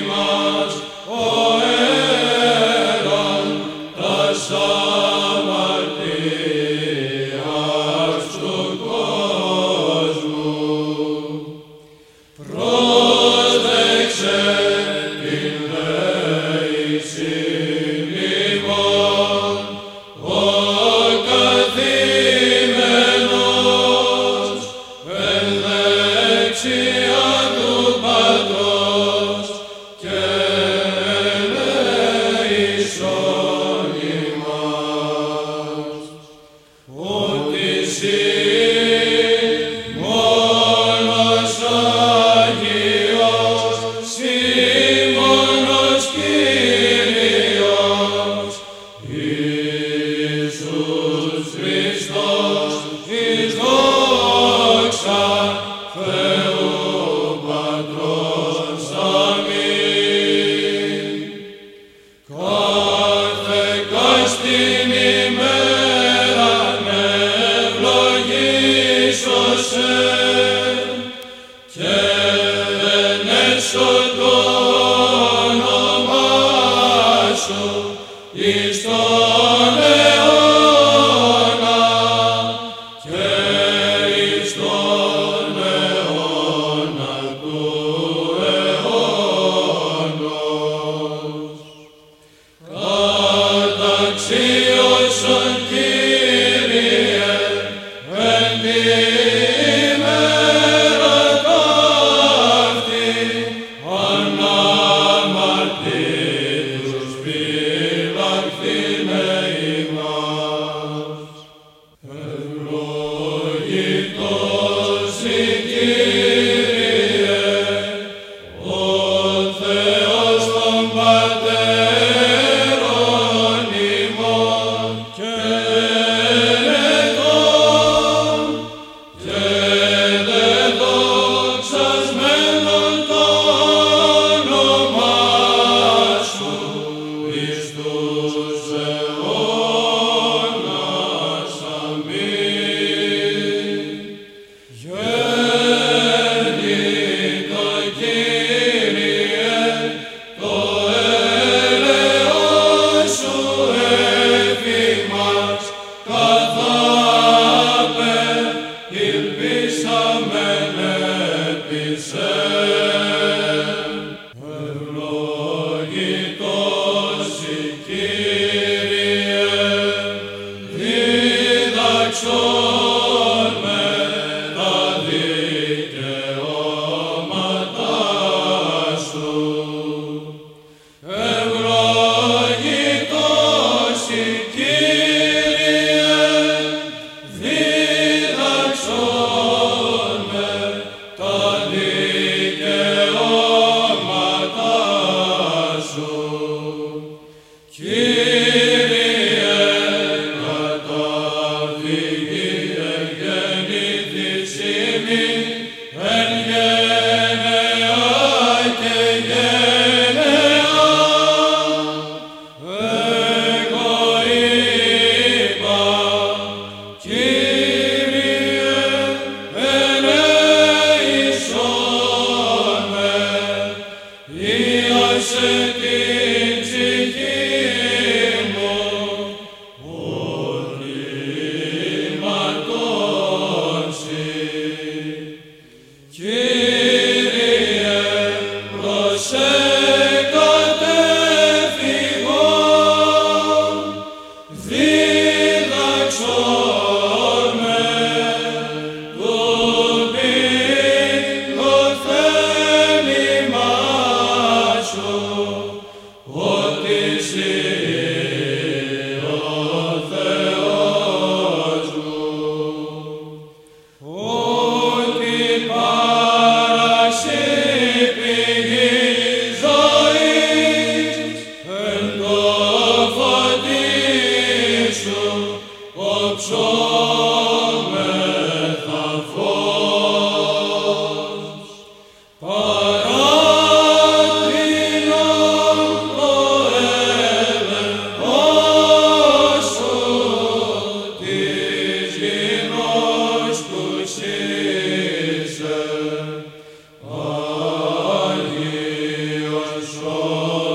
name Ιησούς Χριστός, εις δόξα, Θεού Παντρός, αμήν. Κάθε καστιν ημέρα, με ευλογήσω σε. Oh.